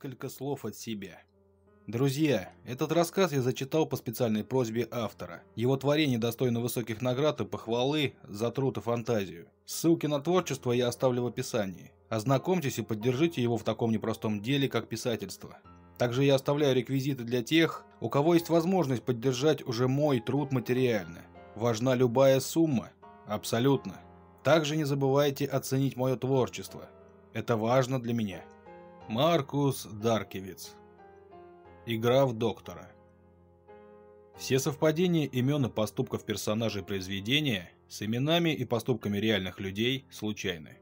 несколько слов от себя. Друзья, этот рассказ я зачитал по специальной просьбе автора. Его творение достойно высоких наград и похвалы за труд и фантазию. Ссылки на творчество я оставлю в описании. Ознакомьтесь и поддержите его в таком непростом деле, как писательство. Также я оставляю реквизиты для тех, у кого есть возможность поддержать уже мой труд материально. Важна любая сумма? Абсолютно. Также не забывайте оценить мое творчество. Это важно для меня. Маркус Даркевиц Игра в доктора. Все совпадения имен и поступков персонажей произведения с именами и поступками реальных людей случайны.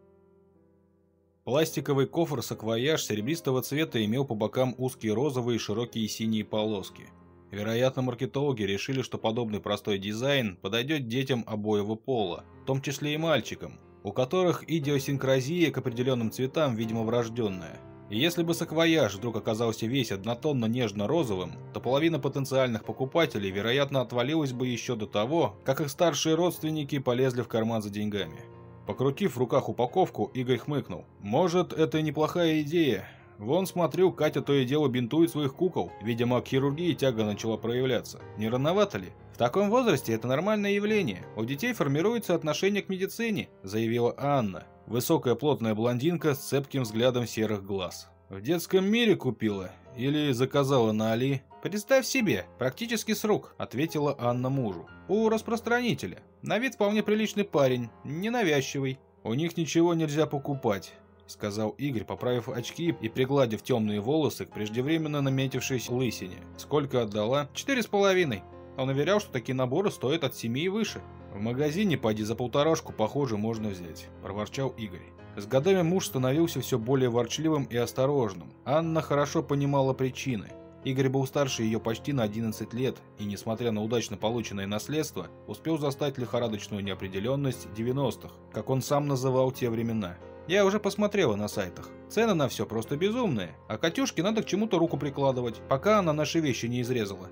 Пластиковый кофр-саквояж серебристого цвета имел по бокам узкие розовые и широкие синие полоски. Вероятно, маркетологи решили, что подобный простой дизайн подойдет детям обоего пола, в том числе и мальчикам, у которых идиосинкразия к определенным цветам, видимо, врожденная – и если бы саквояж вдруг оказался весь однотонно нежно-розовым, то половина потенциальных покупателей, вероятно, отвалилась бы еще до того, как их старшие родственники полезли в карман за деньгами. Покрутив в руках упаковку, Игорь хмыкнул. «Может, это неплохая идея. Вон, смотрю, Катя то и дело бинтует своих кукол. Видимо, к хирургии тяга начала проявляться. Не рановато ли?» «В таком возрасте это нормальное явление. У детей формируется отношение к медицине», заявила Анна, Высокая плотная блондинка с цепким взглядом серых глаз. В детском мире купила или заказала на Али? Представь себе, практически с рук, ответила Анна мужу. У распространителя. На вид вполне приличный парень, ненавязчивый. У них ничего нельзя покупать. — сказал Игорь, поправив очки и пригладив темные волосы к преждевременно наметившейся лысине. «Сколько отдала?» «Четыре с половиной». Он уверял, что такие наборы стоят от семи и выше. «В магазине, поди, за полторашку, похоже, можно взять», – проворчал Игорь. С годами муж становился все более ворчливым и осторожным. Анна хорошо понимала причины. Игорь был старше ее почти на 11 лет и, несмотря на удачно полученное наследство, успел застать лихорадочную неопределенность 90-х, как он сам называл те времена. Я уже посмотрела на сайтах. Цены на все просто безумные, а Катюшке надо к чему-то руку прикладывать, пока она наши вещи не изрезала.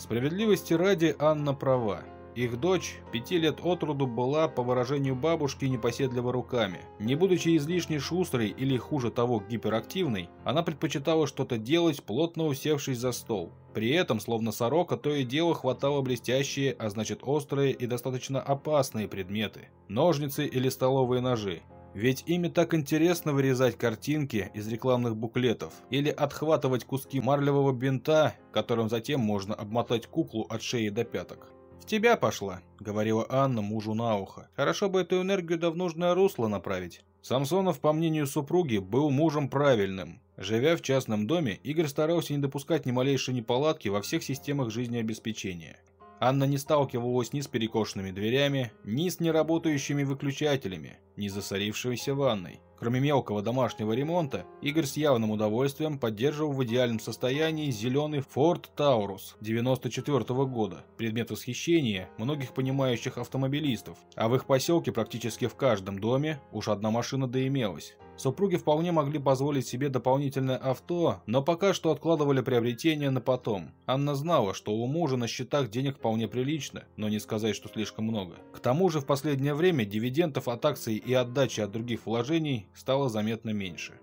Справедливости ради Анна права. Их дочь пяти лет от роду была, по выражению бабушки, непоседлива руками. Не будучи излишне шустрой или, хуже того, гиперактивной, она предпочитала что-то делать, плотно усевшись за стол. При этом, словно сорока, то и дело хватало блестящие, а значит острые и достаточно опасные предметы. Ножницы или столовые ножи. Ведь ими так интересно вырезать картинки из рекламных буклетов или отхватывать куски марлевого бинта, которым затем можно обмотать куклу от шеи до пяток. «В тебя пошла», — говорила Анна мужу на ухо. «Хорошо бы эту энергию да в нужное русло направить». Самсонов, по мнению супруги, был мужем правильным. Живя в частном доме, Игорь старался не допускать ни малейшей неполадки во всех системах жизнеобеспечения. Анна не сталкивалась ни с перекошенными дверями, ни с неработающими выключателями, ни с засорившейся ванной. Кроме мелкого домашнего ремонта, Игорь с явным удовольствием поддерживал в идеальном состоянии зеленый Ford Taurus 94 -го года, предмет восхищения многих понимающих автомобилистов, а в их поселке практически в каждом доме уж одна машина да имелась. Супруги вполне могли позволить себе дополнительное авто, но пока что откладывали приобретение на потом. Анна знала, что у мужа на счетах денег вполне прилично, но не сказать, что слишком много. К тому же в последнее время дивидендов от акций и отдачи от других вложений стало заметно меньше.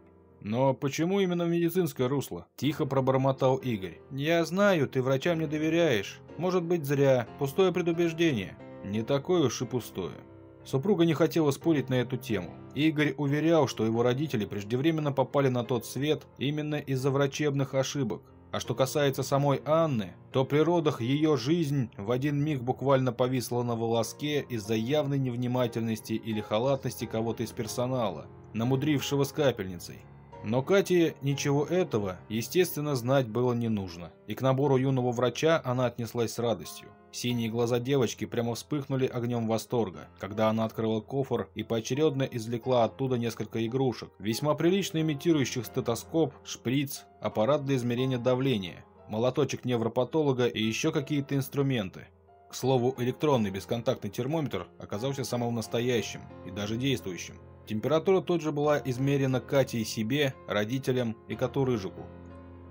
«Но почему именно в медицинское русло?» – тихо пробормотал Игорь. «Я знаю, ты врачам не доверяешь. Может быть, зря. Пустое предубеждение». «Не такое уж и пустое. Супруга не хотела спорить на эту тему. Игорь уверял, что его родители преждевременно попали на тот свет именно из-за врачебных ошибок. А что касается самой Анны, то при родах ее жизнь в один миг буквально повисла на волоске из-за явной невнимательности или халатности кого-то из персонала, намудрившего с капельницей. Но Кате ничего этого, естественно, знать было не нужно, и к набору юного врача она отнеслась с радостью. Синие глаза девочки прямо вспыхнули огнем восторга, когда она открыла кофр и поочередно извлекла оттуда несколько игрушек, весьма прилично имитирующих стетоскоп, шприц, аппарат для измерения давления, молоточек невропатолога и еще какие-то инструменты. К слову, электронный бесконтактный термометр оказался самым настоящим и даже действующим. Температура тут же была измерена Кате и себе, родителям и коту Рыжику.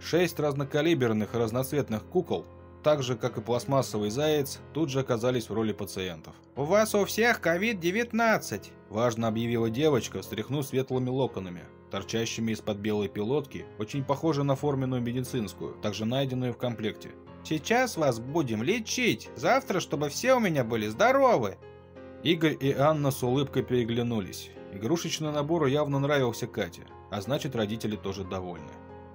Шесть разнокалиберных и разноцветных кукол так же, как и пластмассовый заяц, тут же оказались в роли пациентов. «У вас у всех COVID-19!» – важно объявила девочка, встряхнув светлыми локонами. торчащими из-под белой пилотки, очень похожей на форменную медицинскую, также найденную в комплекте. «Сейчас вас будем лечить, завтра, чтобы все у меня были здоровы!» Игорь и Анна с улыбкой переглянулись. Игрушечный набор явно нравился Кате, а значит родители тоже довольны.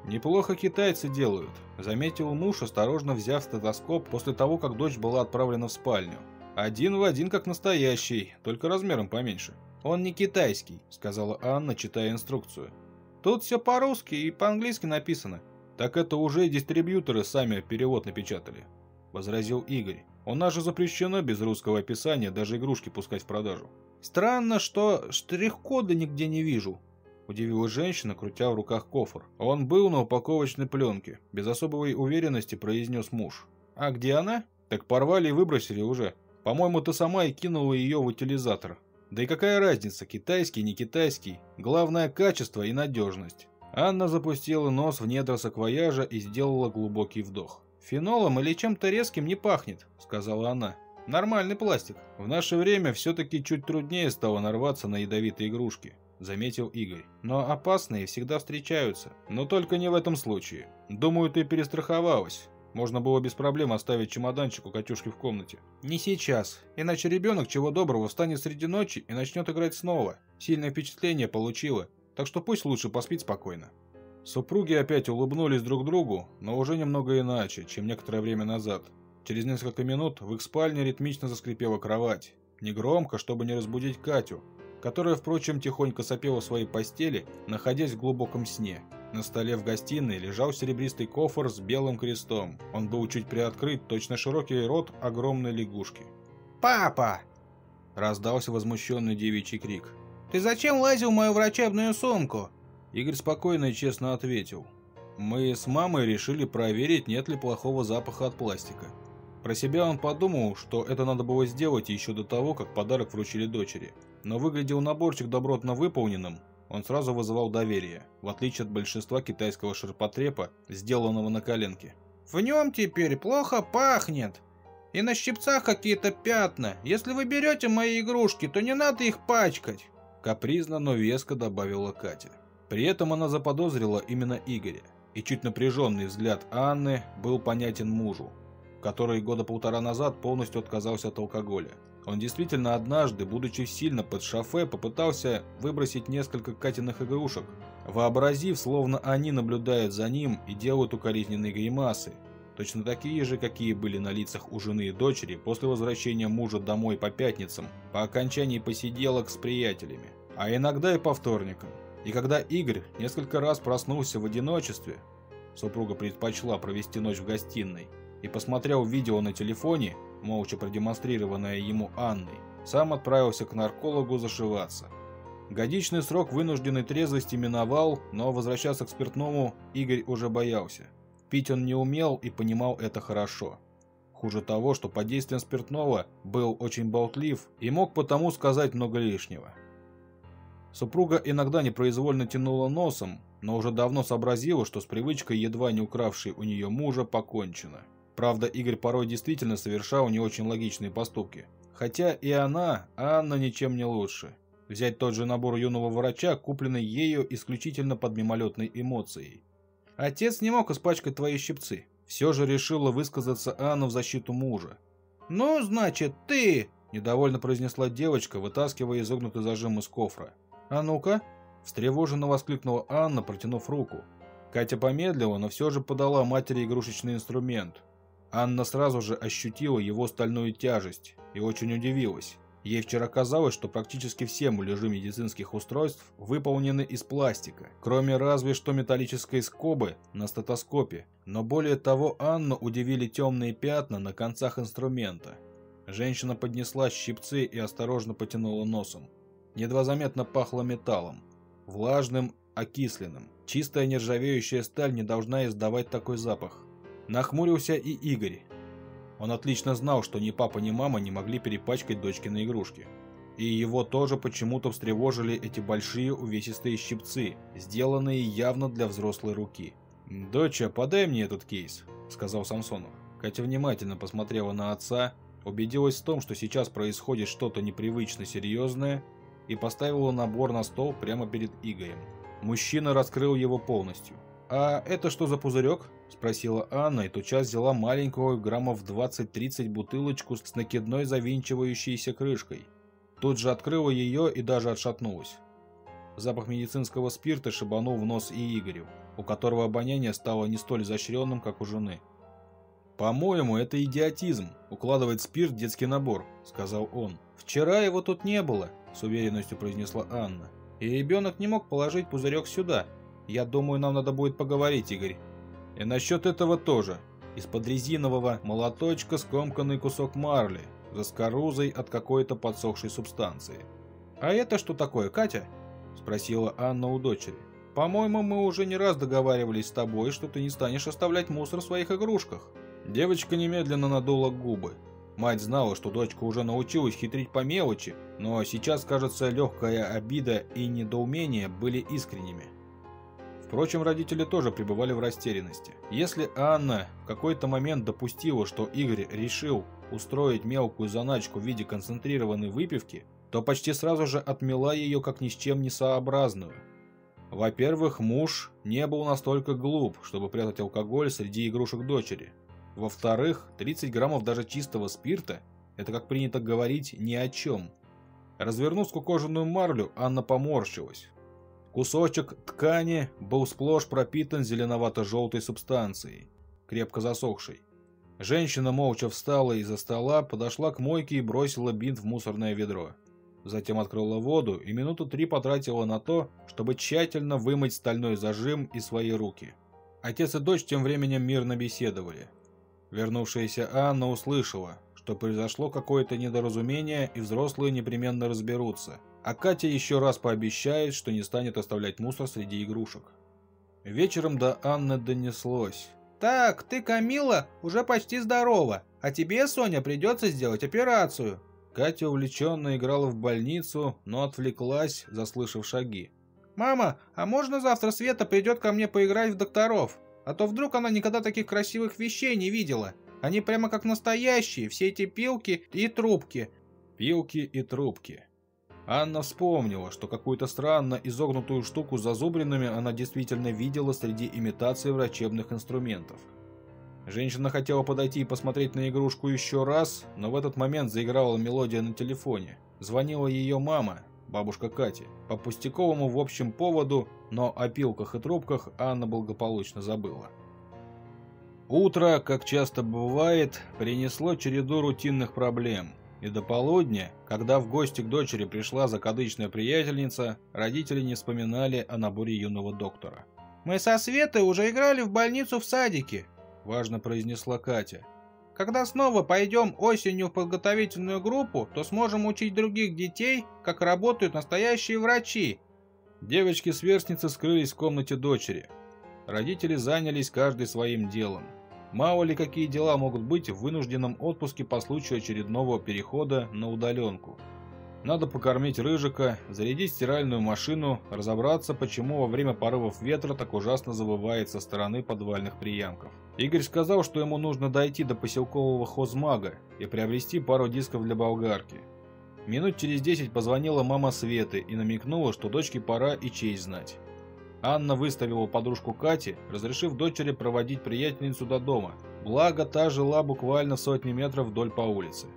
«Неплохо китайцы делают», — заметил муж, осторожно взяв стетоскоп после того, как дочь была отправлена в спальню. «Один в один, как настоящий, только размером поменьше». «Он не китайский», — сказала Анна, читая инструкцию. «Тут все по-русски и по-английски написано». «Так это уже дистрибьюторы сами перевод напечатали», — возразил Игорь. «У нас же запрещено без русского описания даже игрушки пускать в продажу». «Странно, что штрих-кода нигде не вижу», — удивилась женщина, крутя в руках кофр. «Он был на упаковочной пленке», — без особой уверенности произнес муж. «А где она?» «Так порвали и выбросили уже. По-моему, ты сама и кинула ее в утилизатор. Да и какая разница, китайский, не китайский. Главное качество и надежность. Анна запустила нос в недра саквояжа и сделала глубокий вдох. «Фенолом или чем-то резким не пахнет», — сказала она. «Нормальный пластик. В наше время все-таки чуть труднее стало нарваться на ядовитые игрушки», — заметил Игорь. «Но опасные всегда встречаются. Но только не в этом случае. Думаю, ты перестраховалась. Можно было без проблем оставить чемоданчик у Катюшки в комнате. Не сейчас, иначе ребенок чего доброго встанет среди ночи и начнет играть снова. Сильное впечатление получила, так что пусть лучше поспит спокойно. Супруги опять улыбнулись друг другу, но уже немного иначе, чем некоторое время назад. Через несколько минут в их спальне ритмично заскрипела кровать. Негромко, чтобы не разбудить Катю, которая, впрочем, тихонько сопела в своей постели, находясь в глубоком сне. На столе в гостиной лежал серебристый кофр с белым крестом. Он был чуть приоткрыт, точно широкий рот огромной лягушки. «Папа!» – раздался возмущенный девичий крик. «Ты зачем лазил в мою врачебную сумку?» Игорь спокойно и честно ответил. «Мы с мамой решили проверить, нет ли плохого запаха от пластика. Про себя он подумал, что это надо было сделать еще до того, как подарок вручили дочери. Но выглядел наборчик добротно выполненным, он сразу вызывал доверие, в отличие от большинства китайского ширпотрепа, сделанного на коленке. «В нем теперь плохо пахнет. И на щипцах какие-то пятна. Если вы берете мои игрушки, то не надо их пачкать», капризно, но веско добавила Катя. При этом она заподозрила именно Игоря, и чуть напряженный взгляд Анны был понятен мужу, который года полтора назад полностью отказался от алкоголя. Он действительно однажды, будучи сильно под шофе, попытался выбросить несколько Катиных игрушек, вообразив, словно они наблюдают за ним и делают укоризненные гримасы, точно такие же, какие были на лицах у жены и дочери после возвращения мужа домой по пятницам, по окончании посиделок с приятелями, а иногда и по вторникам. И когда Игорь несколько раз проснулся в одиночестве, супруга предпочла провести ночь в гостиной, и посмотрел видео на телефоне, молча продемонстрированное ему Анной, сам отправился к наркологу зашиваться. Годичный срок вынужденной трезвости миновал, но возвращаться к спиртному Игорь уже боялся. Пить он не умел и понимал это хорошо. Хуже того, что под действием спиртного был очень болтлив и мог потому сказать много лишнего. Супруга иногда непроизвольно тянула носом, но уже давно сообразила, что с привычкой, едва не укравшей у нее мужа, покончено. Правда, Игорь порой действительно совершал не очень логичные поступки. Хотя и она, Анна ничем не лучше. Взять тот же набор юного врача, купленный ею исключительно под мимолетной эмоцией. «Отец не мог испачкать твои щипцы». Все же решила высказаться Анна в защиту мужа. «Ну, значит, ты...» – недовольно произнесла девочка, вытаскивая изогнутый зажим из кофра. «А ну-ка!» – встревоженно воскликнула Анна, протянув руку. Катя помедлила, но все же подала матери игрушечный инструмент. Анна сразу же ощутила его стальную тяжесть и очень удивилась. Ей вчера казалось, что практически все муляжи медицинских устройств выполнены из пластика, кроме разве что металлической скобы на стетоскопе. Но более того, Анну удивили темные пятна на концах инструмента. Женщина поднесла щипцы и осторожно потянула носом. Едва заметно пахло металлом. Влажным, окисленным. Чистая нержавеющая сталь не должна издавать такой запах. Нахмурился и Игорь. Он отлично знал, что ни папа, ни мама не могли перепачкать дочкины игрушки. И его тоже почему-то встревожили эти большие увесистые щипцы, сделанные явно для взрослой руки. «Доча, подай мне этот кейс», — сказал Самсону. Катя внимательно посмотрела на отца, убедилась в том, что сейчас происходит что-то непривычно серьезное, и поставила набор на стол прямо перед Игорем. Мужчина раскрыл его полностью. «А это что за пузырек?» – спросила Анна, и тотчас взяла маленькую граммов 20-30 бутылочку с накидной завинчивающейся крышкой. Тут же открыла ее и даже отшатнулась. Запах медицинского спирта шибанул в нос и Игорю, у которого обоняние стало не столь изощренным, как у жены. «По-моему, это идиотизм – укладывать спирт в детский набор», – сказал он. «Вчера его тут не было», – с уверенностью произнесла Анна. «И ребенок не мог положить пузырек сюда. Я думаю, нам надо будет поговорить, Игорь». «И насчет этого тоже. Из-под резинового молоточка скомканный кусок марли, за скорузой от какой-то подсохшей субстанции». «А это что такое, Катя?» – спросила Анна у дочери. «По-моему, мы уже не раз договаривались с тобой, что ты не станешь оставлять мусор в своих игрушках». Девочка немедленно надула губы. Мать знала, что дочка уже научилась хитрить по мелочи, но сейчас, кажется, легкая обида и недоумение были искренними. Впрочем, родители тоже пребывали в растерянности. Если Анна в какой-то момент допустила, что Игорь решил устроить мелкую заначку в виде концентрированной выпивки, то почти сразу же отмела ее как ни с чем не сообразную. Во-первых, муж не был настолько глуп, чтобы прятать алкоголь среди игрушек дочери. Во-вторых, 30 граммов даже чистого спирта – это, как принято говорить, ни о чем. Развернув скукоженную марлю, Анна поморщилась. Кусочек ткани был сплошь пропитан зеленовато-желтой субстанцией, крепко засохшей. Женщина молча встала из-за стола, подошла к мойке и бросила бинт в мусорное ведро. Затем открыла воду и минуту три потратила на то, чтобы тщательно вымыть стальной зажим и свои руки. Отец и дочь тем временем мирно беседовали. Вернувшаяся Анна услышала, что произошло какое-то недоразумение и взрослые непременно разберутся, а Катя еще раз пообещает, что не станет оставлять мусор среди игрушек. Вечером до Анны донеслось. «Так, ты, Камила, уже почти здорова, а тебе, Соня, придется сделать операцию». Катя увлеченно играла в больницу, но отвлеклась, заслышав шаги. «Мама, а можно завтра Света придет ко мне поиграть в докторов? А то вдруг она никогда таких красивых вещей не видела. Они прямо как настоящие, все эти пилки и трубки». Пилки и трубки. Анна вспомнила, что какую-то странно изогнутую штуку с зазубринами она действительно видела среди имитаций врачебных инструментов. Женщина хотела подойти и посмотреть на игрушку еще раз, но в этот момент заиграла мелодия на телефоне. Звонила ее мама, бабушка Кати, по пустяковому в общем поводу, но о пилках и трубках Анна благополучно забыла. Утро, как часто бывает, принесло череду рутинных проблем. И до полудня, когда в гости к дочери пришла закадычная приятельница, родители не вспоминали о наборе юного доктора. «Мы со Светой уже играли в больницу в садике», – важно произнесла Катя. Когда снова пойдем осенью в подготовительную группу, то сможем учить других детей, как работают настоящие врачи. Девочки-сверстницы скрылись в комнате дочери. Родители занялись каждый своим делом. Мало ли какие дела могут быть в вынужденном отпуске по случаю очередного перехода на удаленку. Надо покормить Рыжика, зарядить стиральную машину, разобраться, почему во время порывов ветра так ужасно завывает со стороны подвальных приямков. Игорь сказал, что ему нужно дойти до поселкового хозмага и приобрести пару дисков для болгарки. Минут через десять позвонила мама Светы и намекнула, что дочке пора и честь знать. Анна выставила подружку Кати, разрешив дочери проводить приятельницу до дома, благо та жила буквально сотни метров вдоль по улице.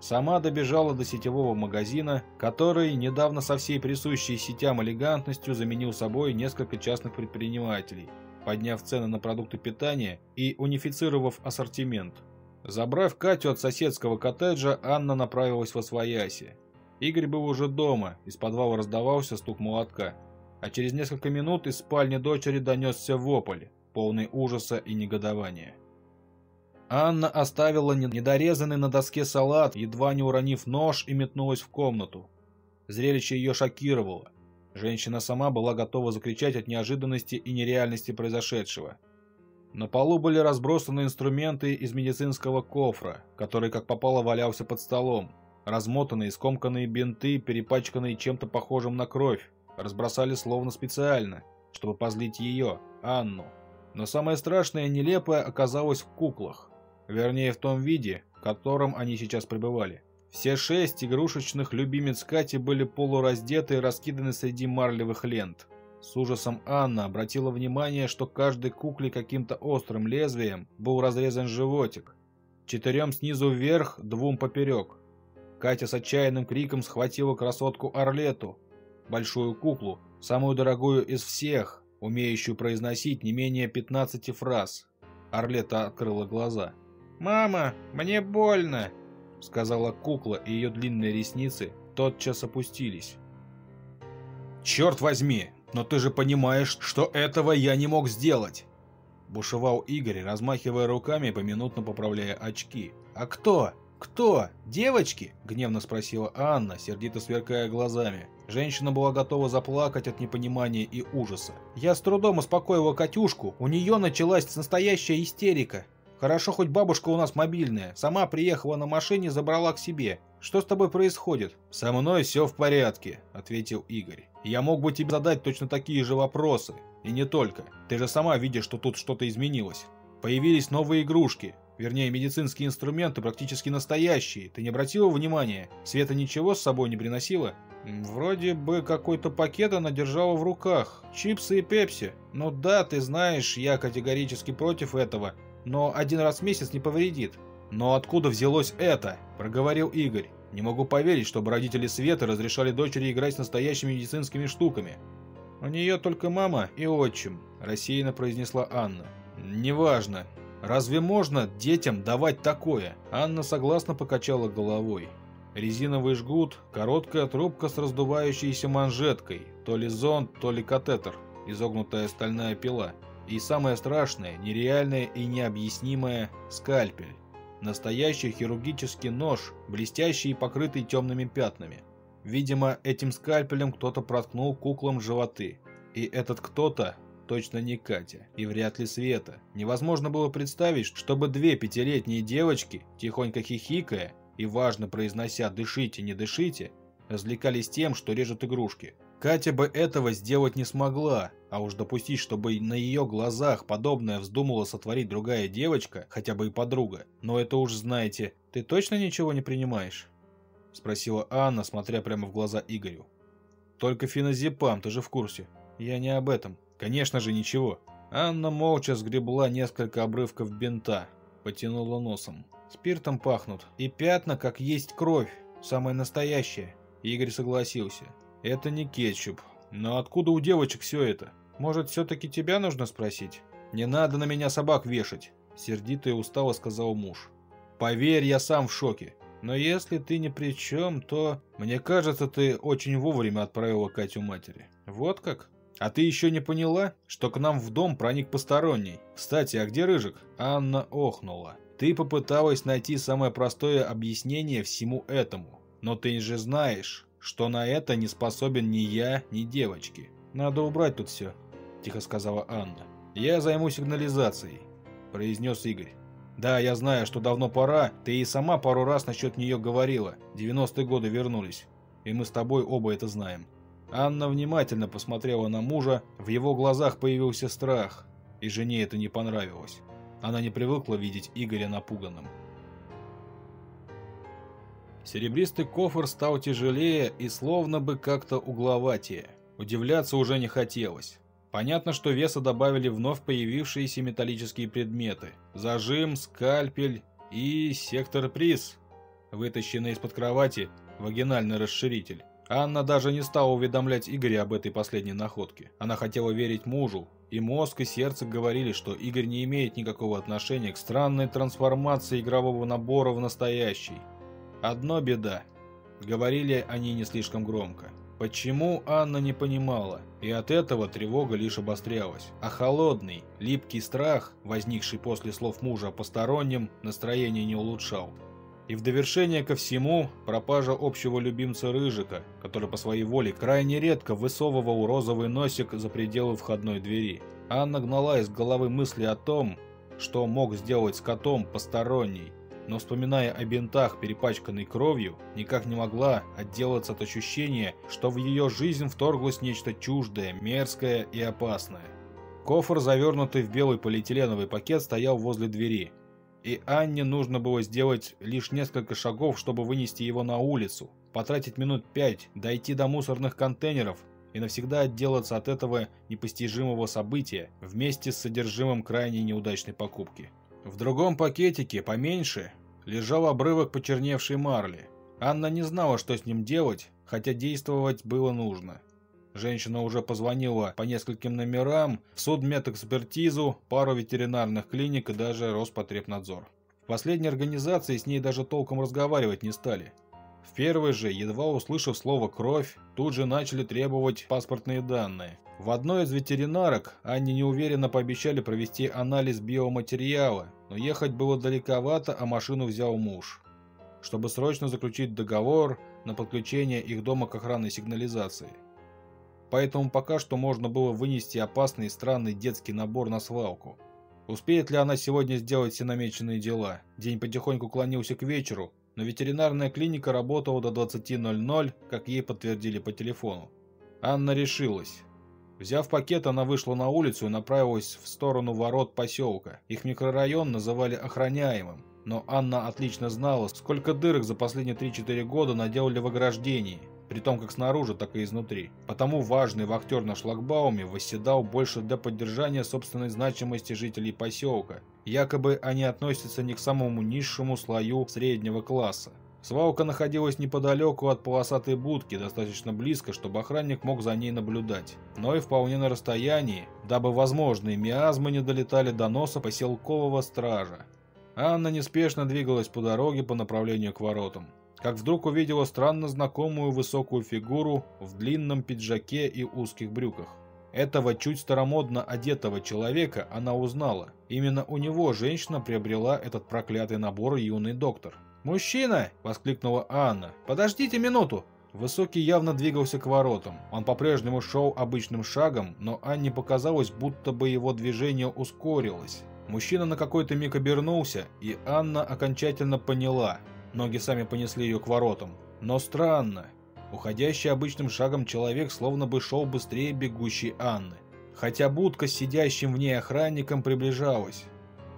Сама добежала до сетевого магазина, который недавно со всей присущей сетям элегантностью заменил собой несколько частных предпринимателей, подняв цены на продукты питания и унифицировав ассортимент. Забрав Катю от соседского коттеджа, Анна направилась во свояси. Игорь был уже дома, из подвала раздавался стук молотка, а через несколько минут из спальни дочери донесся вопль, полный ужаса и негодования. Анна оставила недорезанный на доске салат, едва не уронив нож и метнулась в комнату. Зрелище ее шокировало. Женщина сама была готова закричать от неожиданности и нереальности произошедшего. На полу были разбросаны инструменты из медицинского кофра, который как попало валялся под столом. Размотанные, скомканные бинты, перепачканные чем-то похожим на кровь, разбросали словно специально, чтобы позлить ее, Анну. Но самое страшное и нелепое оказалось в куклах. Вернее, в том виде, в котором они сейчас пребывали. Все шесть игрушечных любимец Кати были полураздеты и раскиданы среди марлевых лент. С ужасом Анна обратила внимание, что каждой кукле каким-то острым лезвием был разрезан животик. Четырем снизу вверх, двум поперек. Катя с отчаянным криком схватила красотку Орлету, большую куклу, самую дорогую из всех, умеющую произносить не менее 15 фраз. Орлета открыла глаза. «Мама, мне больно!» — сказала кукла, и ее длинные ресницы тотчас опустились. «Черт возьми! Но ты же понимаешь, что этого я не мог сделать!» Бушевал Игорь, размахивая руками, поминутно поправляя очки. «А кто? Кто? Девочки?» — гневно спросила Анна, сердито сверкая глазами. Женщина была готова заплакать от непонимания и ужаса. «Я с трудом успокоила Катюшку. У нее началась настоящая истерика. Хорошо, хоть бабушка у нас мобильная. Сама приехала на машине, забрала к себе. Что с тобой происходит? Со мной все в порядке, ответил Игорь. Я мог бы тебе задать точно такие же вопросы. И не только. Ты же сама видишь, что тут что-то изменилось. Появились новые игрушки. Вернее, медицинские инструменты практически настоящие. Ты не обратила внимания? Света ничего с собой не приносила? Вроде бы какой-то пакет она держала в руках. Чипсы и пепси. Ну да, ты знаешь, я категорически против этого но один раз в месяц не повредит. «Но откуда взялось это?» – проговорил Игорь. «Не могу поверить, чтобы родители Светы разрешали дочери играть с настоящими медицинскими штуками». «У нее только мама и отчим», – рассеянно произнесла Анна. «Неважно. Разве можно детям давать такое?» Анна согласно покачала головой. Резиновый жгут, короткая трубка с раздувающейся манжеткой, то ли зонд, то ли катетер, изогнутая стальная пила – и самое страшное, нереальное и необъяснимое – скальпель. Настоящий хирургический нож, блестящий и покрытый темными пятнами. Видимо, этим скальпелем кто-то проткнул куклам животы. И этот кто-то точно не Катя, и вряд ли Света. Невозможно было представить, чтобы две пятилетние девочки, тихонько хихикая и важно произнося «дышите, не дышите», развлекались тем, что режут игрушки. Катя бы этого сделать не смогла, а уж допустить, чтобы на ее глазах подобное вздумала сотворить другая девочка, хотя бы и подруга. Но это уж знаете, ты точно ничего не принимаешь? Спросила Анна, смотря прямо в глаза Игорю. Только феназепам, ты же в курсе. Я не об этом. Конечно же, ничего. Анна молча сгребла несколько обрывков бинта, потянула носом. Спиртом пахнут, и пятна, как есть кровь, самая настоящая. Игорь согласился. Это не кетчуп. Но откуда у девочек все это? Может, все-таки тебя нужно спросить? Не надо на меня собак вешать, сердито и устало сказал муж. Поверь, я сам в шоке. Но если ты ни при чем, то... Мне кажется, ты очень вовремя отправила Катю матери. Вот как? А ты еще не поняла, что к нам в дом проник посторонний? Кстати, а где Рыжик? Анна охнула. Ты попыталась найти самое простое объяснение всему этому. Но ты же знаешь, что на это не способен ни я, ни девочки. Надо убрать тут все, тихо сказала Анна. Я займусь сигнализацией, произнес Игорь. Да, я знаю, что давно пора, ты и сама пару раз насчет нее говорила. 90-е годы вернулись. И мы с тобой оба это знаем. Анна внимательно посмотрела на мужа, в его глазах появился страх, и жене это не понравилось. Она не привыкла видеть Игоря напуганным. Серебристый кофр стал тяжелее и словно бы как-то угловатее. Удивляться уже не хотелось. Понятно, что веса добавили вновь появившиеся металлические предметы. Зажим, скальпель и сектор-приз, вытащенный из-под кровати вагинальный расширитель. Анна даже не стала уведомлять Игоря об этой последней находке. Она хотела верить мужу, и мозг, и сердце говорили, что Игорь не имеет никакого отношения к странной трансформации игрового набора в настоящий. Одно беда. Говорили они не слишком громко. Почему Анна не понимала, и от этого тревога лишь обострялась. А холодный, липкий страх, возникший после слов мужа о постороннем, настроение не улучшал. И в довершение ко всему, пропажа общего любимца Рыжика, который по своей воле крайне редко высовывал розовый носик за пределы входной двери. Анна гнала из головы мысли о том, что мог сделать с котом посторонний, но вспоминая о бинтах, перепачканной кровью, никак не могла отделаться от ощущения, что в ее жизнь вторглось нечто чуждое, мерзкое и опасное. Кофр, завернутый в белый полиэтиленовый пакет, стоял возле двери, и Анне нужно было сделать лишь несколько шагов, чтобы вынести его на улицу, потратить минут пять, дойти до мусорных контейнеров и навсегда отделаться от этого непостижимого события вместе с содержимым крайне неудачной покупки. В другом пакетике, поменьше, лежал обрывок почерневшей марли. Анна не знала, что с ним делать, хотя действовать было нужно. Женщина уже позвонила по нескольким номерам, в судмедэкспертизу, пару ветеринарных клиник и даже Роспотребнадзор. В последней организации с ней даже толком разговаривать не стали. В первой же, едва услышав слово «кровь», тут же начали требовать паспортные данные. В одной из ветеринарок Анне неуверенно пообещали провести анализ биоматериала, но ехать было далековато, а машину взял муж. Чтобы срочно заключить договор на подключение их дома к охранной сигнализации. Поэтому пока что можно было вынести опасный и странный детский набор на свалку. Успеет ли она сегодня сделать все намеченные дела? День потихоньку клонился к вечеру, но ветеринарная клиника работала до 20.00, как ей подтвердили по телефону. Анна решилась. Взяв пакет, она вышла на улицу и направилась в сторону ворот поселка. Их микрорайон называли охраняемым, но Анна отлично знала, сколько дырок за последние 3-4 года наделали в ограждении, при том как снаружи, так и изнутри. Потому важный вахтер на шлагбауме восседал больше для поддержания собственной значимости жителей поселка. Якобы они относятся не к самому низшему слою среднего класса. Свалка находилась неподалеку от полосатой будки, достаточно близко, чтобы охранник мог за ней наблюдать, но и вполне на расстоянии, дабы возможные миазмы не долетали до носа поселкового стража. Анна неспешно двигалась по дороге по направлению к воротам, как вдруг увидела странно знакомую высокую фигуру в длинном пиджаке и узких брюках. Этого чуть старомодно одетого человека она узнала. Именно у него женщина приобрела этот проклятый набор юный доктор. «Мужчина!» – воскликнула Анна. «Подождите минуту!» Высокий явно двигался к воротам. Он по-прежнему шел обычным шагом, но Анне показалось, будто бы его движение ускорилось. Мужчина на какой-то миг обернулся, и Анна окончательно поняла. Ноги сами понесли ее к воротам. Но странно. Уходящий обычным шагом человек словно бы шел быстрее бегущей Анны. Хотя будка с сидящим в ней охранником приближалась.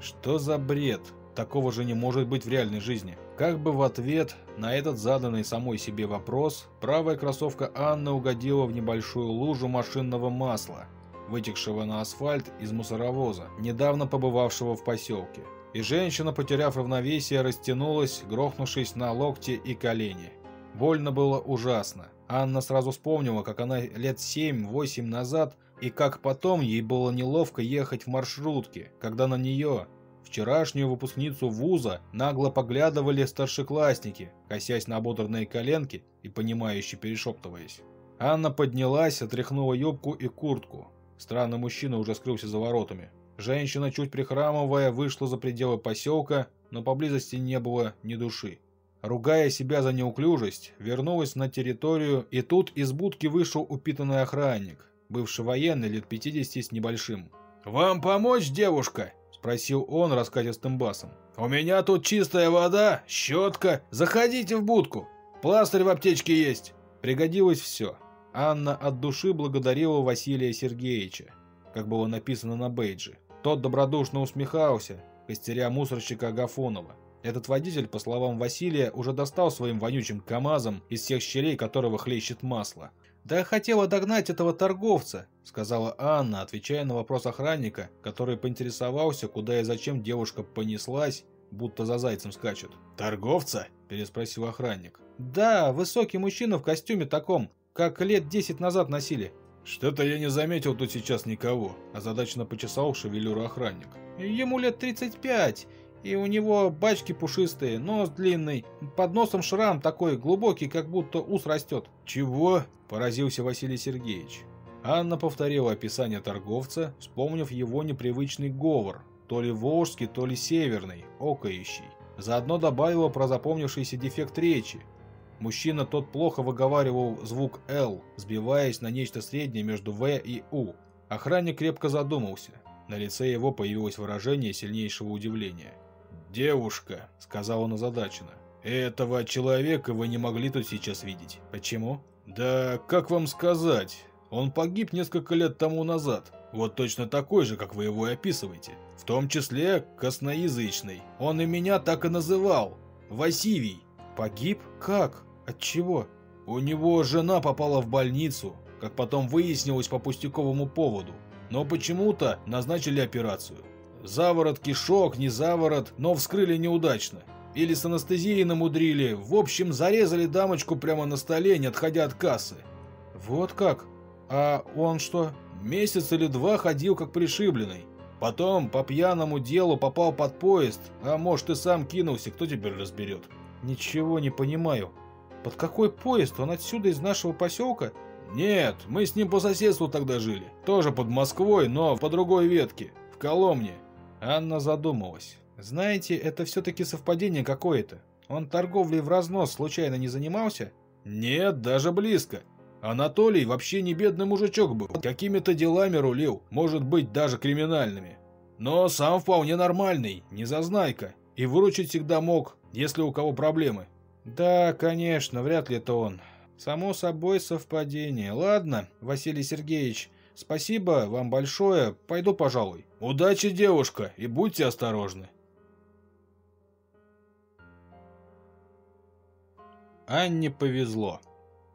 Что за бред? Такого же не может быть в реальной жизни. Как бы в ответ на этот заданный самой себе вопрос, правая кроссовка Анны угодила в небольшую лужу машинного масла, вытекшего на асфальт из мусоровоза, недавно побывавшего в поселке. И женщина, потеряв равновесие, растянулась, грохнувшись на локти и колени. Больно было ужасно. Анна сразу вспомнила, как она лет 7-8 назад и как потом ей было неловко ехать в маршрутке, когда на нее, Вчерашнюю выпускницу вуза нагло поглядывали старшеклассники, косясь на ободранные коленки и понимающе перешептываясь. Анна поднялась, отряхнула юбку и куртку. Странный мужчина уже скрылся за воротами. Женщина, чуть прихрамывая, вышла за пределы поселка, но поблизости не было ни души. Ругая себя за неуклюжесть, вернулась на территорию, и тут из будки вышел упитанный охранник, бывший военный лет 50 с небольшим. «Вам помочь, девушка?» Спросил он раскатистым басом. «У меня тут чистая вода, щетка. Заходите в будку. Пластырь в аптечке есть». Пригодилось все. Анна от души благодарила Василия Сергеевича, как было написано на бейджи. Тот добродушно усмехался, костеря мусорщика Агафонова. Этот водитель, по словам Василия, уже достал своим вонючим КАМАЗом из всех щелей которого хлещет масло. «Да я хотела догнать этого торговца», — сказала Анна, отвечая на вопрос охранника, который поинтересовался, куда и зачем девушка понеслась, будто за зайцем скачет. «Торговца?» – переспросил охранник. «Да, высокий мужчина в костюме таком, как лет десять назад носили». «Что-то я не заметил тут сейчас никого», – озадаченно почесал шевелюру охранник. «Ему лет тридцать пять, и у него бачки пушистые, нос длинный, под носом шрам такой глубокий, как будто ус растет». «Чего?» – поразился Василий Сергеевич. Анна повторила описание торговца, вспомнив его непривычный говор, то ли волжский, то ли северный, окающий. Заодно добавила про запомнившийся дефект речи. Мужчина тот плохо выговаривал звук «Л», сбиваясь на нечто среднее между «В» и «У». Охранник крепко задумался. На лице его появилось выражение сильнейшего удивления. «Девушка», — сказал он озадаченно, — «этого человека вы не могли тут сейчас видеть. Почему?» «Да как вам сказать? Он погиб несколько лет тому назад. Вот точно такой же, как вы его и описываете. В том числе косноязычный. Он и меня так и называл. Васивий. Погиб? Как? От чего? У него жена попала в больницу. как потом выяснилось по пустяковому поводу. Но почему-то назначили операцию. Заворот кишок, не заворот, но вскрыли неудачно. Или с анестезией намудрили. В общем, зарезали дамочку прямо на столе, не отходя от кассы. Вот как? А он что? Месяц или два ходил как пришибленный. Потом по пьяному делу попал под поезд, а может и сам кинулся, кто теперь разберет. Ничего не понимаю. Под какой поезд? Он отсюда из нашего поселка? Нет, мы с ним по соседству тогда жили. Тоже под Москвой, но по другой ветке, в Коломне. Анна задумалась. Знаете, это все-таки совпадение какое-то. Он торговлей в разнос случайно не занимался? Нет, даже близко. Анатолий вообще не бедный мужичок был, какими-то делами рулил, может быть, даже криминальными. Но сам вполне нормальный, не зазнайка, и выручить всегда мог, если у кого проблемы. Да, конечно, вряд ли это он. Само собой совпадение. Ладно, Василий Сергеевич, спасибо вам большое, пойду, пожалуй. Удачи, девушка, и будьте осторожны. Анне повезло.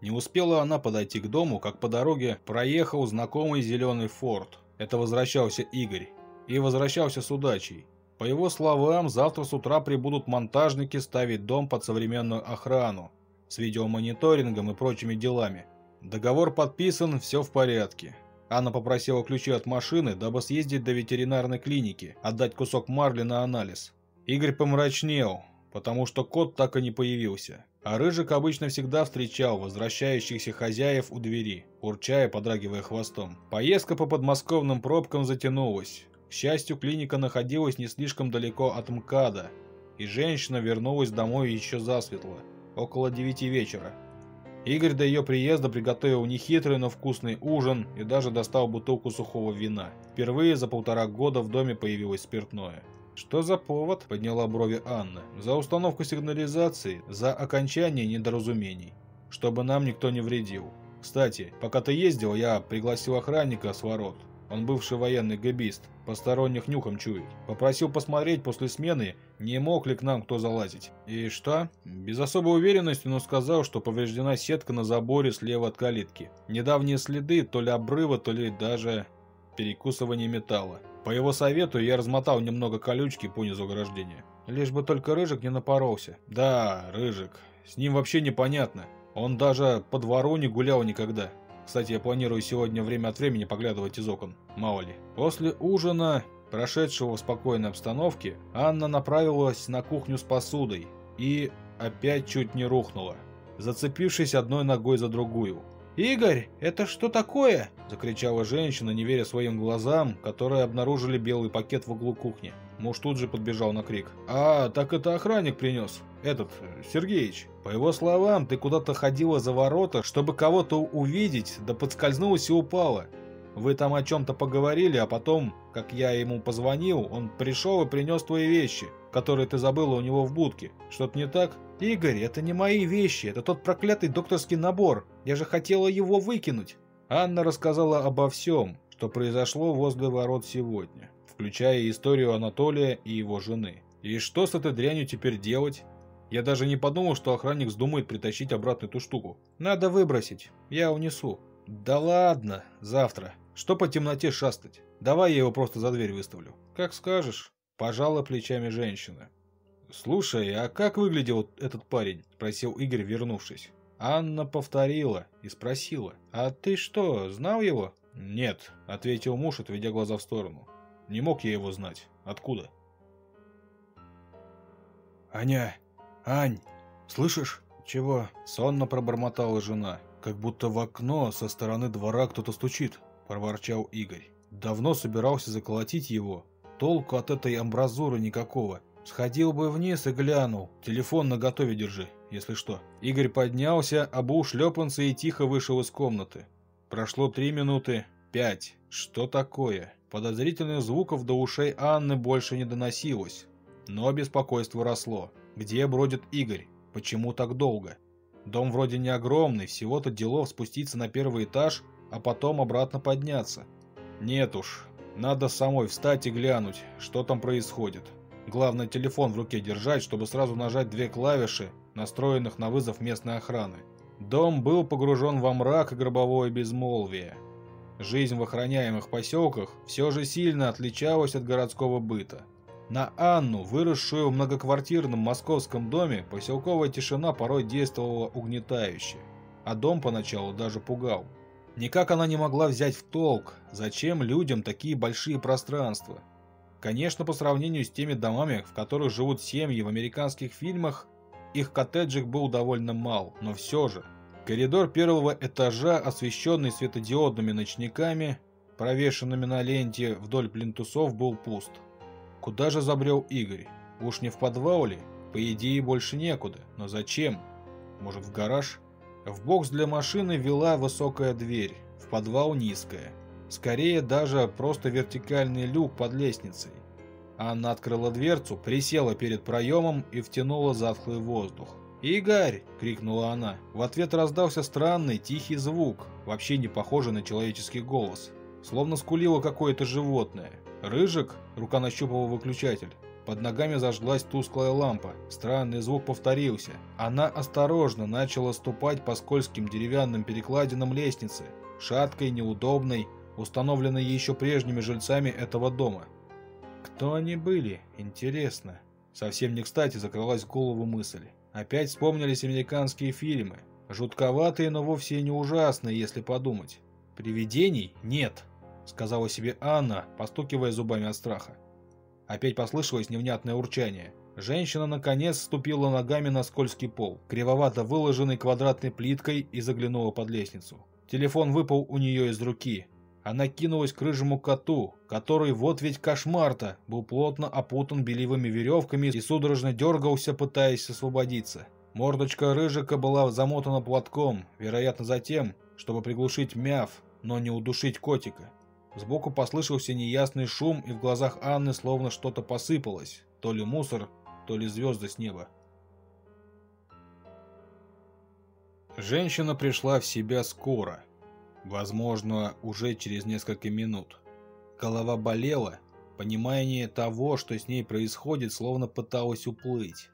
Не успела она подойти к дому, как по дороге проехал знакомый зеленый форт. Это возвращался Игорь. И возвращался с удачей. По его словам, завтра с утра прибудут монтажники ставить дом под современную охрану, с видеомониторингом и прочими делами. Договор подписан, все в порядке. Анна попросила ключи от машины, дабы съездить до ветеринарной клиники, отдать кусок марли на анализ. Игорь помрачнел, потому что кот так и не появился. А Рыжик обычно всегда встречал возвращающихся хозяев у двери, урчая, подрагивая хвостом. Поездка по подмосковным пробкам затянулась. К счастью, клиника находилась не слишком далеко от МКАДа, и женщина вернулась домой еще засветло, около девяти вечера. Игорь до ее приезда приготовил нехитрый, но вкусный ужин и даже достал бутылку сухого вина. Впервые за полтора года в доме появилось спиртное. «Что за повод?» – подняла брови Анна. «За установку сигнализации, за окончание недоразумений. Чтобы нам никто не вредил. Кстати, пока ты ездил, я пригласил охранника с ворот. Он бывший военный габист, посторонних нюхом чует. Попросил посмотреть после смены, не мог ли к нам кто залазить. И что? Без особой уверенности, но сказал, что повреждена сетка на заборе слева от калитки. Недавние следы, то ли обрыва, то ли даже перекусывание металла. По его совету я размотал немного колючки по низу ограждения. Лишь бы только Рыжик не напоролся. Да, Рыжик. С ним вообще непонятно. Он даже по двору не гулял никогда. Кстати, я планирую сегодня время от времени поглядывать из окон. Мало ли. После ужина, прошедшего в спокойной обстановке, Анна направилась на кухню с посудой и опять чуть не рухнула, зацепившись одной ногой за другую. «Игорь, это что такое?» – закричала женщина, не веря своим глазам, которые обнаружили белый пакет в углу кухни. Муж тут же подбежал на крик. «А, так это охранник принес. Этот, Сергеич. По его словам, ты куда-то ходила за ворота, чтобы кого-то увидеть, да подскользнулась и упала. Вы там о чем-то поговорили, а потом, как я ему позвонил, он пришел и принес твои вещи, которые ты забыла у него в будке. Что-то не так?» «Игорь, это не мои вещи, это тот проклятый докторский набор. Я же хотела его выкинуть». Анна рассказала обо всем, что произошло возле ворот сегодня, включая историю Анатолия и его жены. И что с этой дрянью теперь делать? Я даже не подумал, что охранник вздумает притащить обратно эту штуку. Надо выбросить, я унесу. Да ладно, завтра. Что по темноте шастать? Давай я его просто за дверь выставлю. Как скажешь. Пожала плечами женщина. «Слушай, а как выглядел этот парень?» – спросил Игорь, вернувшись. Анна повторила и спросила. «А ты что, знал его?» «Нет», – ответил муж, отведя глаза в сторону. «Не мог я его знать. Откуда?» «Аня! Ань! Слышишь?» «Чего?» – сонно пробормотала жена. «Как будто в окно со стороны двора кто-то стучит», – проворчал Игорь. «Давно собирался заколотить его. Толку от этой амбразуры никакого. Сходил бы вниз и глянул. Телефон на готове держи, если что. Игорь поднялся, обул шлепанцы и тихо вышел из комнаты. Прошло три минуты. Пять. Что такое? Подозрительных звуков до ушей Анны больше не доносилось. Но беспокойство росло. Где бродит Игорь? Почему так долго? Дом вроде не огромный, всего-то делов спуститься на первый этаж, а потом обратно подняться. Нет уж, надо самой встать и глянуть, что там происходит. Главное телефон в руке держать, чтобы сразу нажать две клавиши, настроенных на вызов местной охраны. Дом был погружен во мрак и гробовое безмолвие. Жизнь в охраняемых поселках все же сильно отличалась от городского быта. На Анну, выросшую в многоквартирном московском доме, поселковая тишина порой действовала угнетающе, а дом поначалу даже пугал. Никак она не могла взять в толк, зачем людям такие большие пространства. Конечно, по сравнению с теми домами, в которых живут семьи в американских фильмах, их коттеджик был довольно мал, но все же – Коридор первого этажа, освещенный светодиодными ночниками, провешенными на ленте вдоль плинтусов, был пуст. Куда же забрел Игорь? Уж не в подвал ли? По идее, больше некуда. Но зачем? Может, в гараж? В бокс для машины вела высокая дверь, в подвал низкая. Скорее, даже просто вертикальный люк под лестницей. Анна открыла дверцу, присела перед проемом и втянула затхлый воздух. «Игорь!» — крикнула она. В ответ раздался странный, тихий звук, вообще не похожий на человеческий голос. Словно скулило какое-то животное. «Рыжик?» — рука нащупала выключатель. Под ногами зажглась тусклая лампа. Странный звук повторился. Она осторожно начала ступать по скользким деревянным перекладинам лестницы, шаткой, неудобной, установленной еще прежними жильцами этого дома. Кто они были? Интересно. Совсем не кстати закралась в голову мысль. Опять вспомнились американские фильмы. Жутковатые, но вовсе не ужасные, если подумать. Привидений нет, сказала себе Анна, постукивая зубами от страха. Опять послышалось невнятное урчание. Женщина наконец ступила ногами на скользкий пол, кривовато выложенный квадратной плиткой и заглянула под лестницу. Телефон выпал у нее из руки. Она кинулась к рыжему коту, который, вот ведь кошмар-то, был плотно опутан белевыми веревками и судорожно дергался, пытаясь освободиться. Мордочка рыжика была замотана платком, вероятно за тем, чтобы приглушить мяв, но не удушить котика. Сбоку послышался неясный шум, и в глазах Анны словно что-то посыпалось, то ли мусор, то ли звезды с неба. Женщина пришла в себя скоро – Возможно, уже через несколько минут. Голова болела, понимание того, что с ней происходит, словно пыталось уплыть.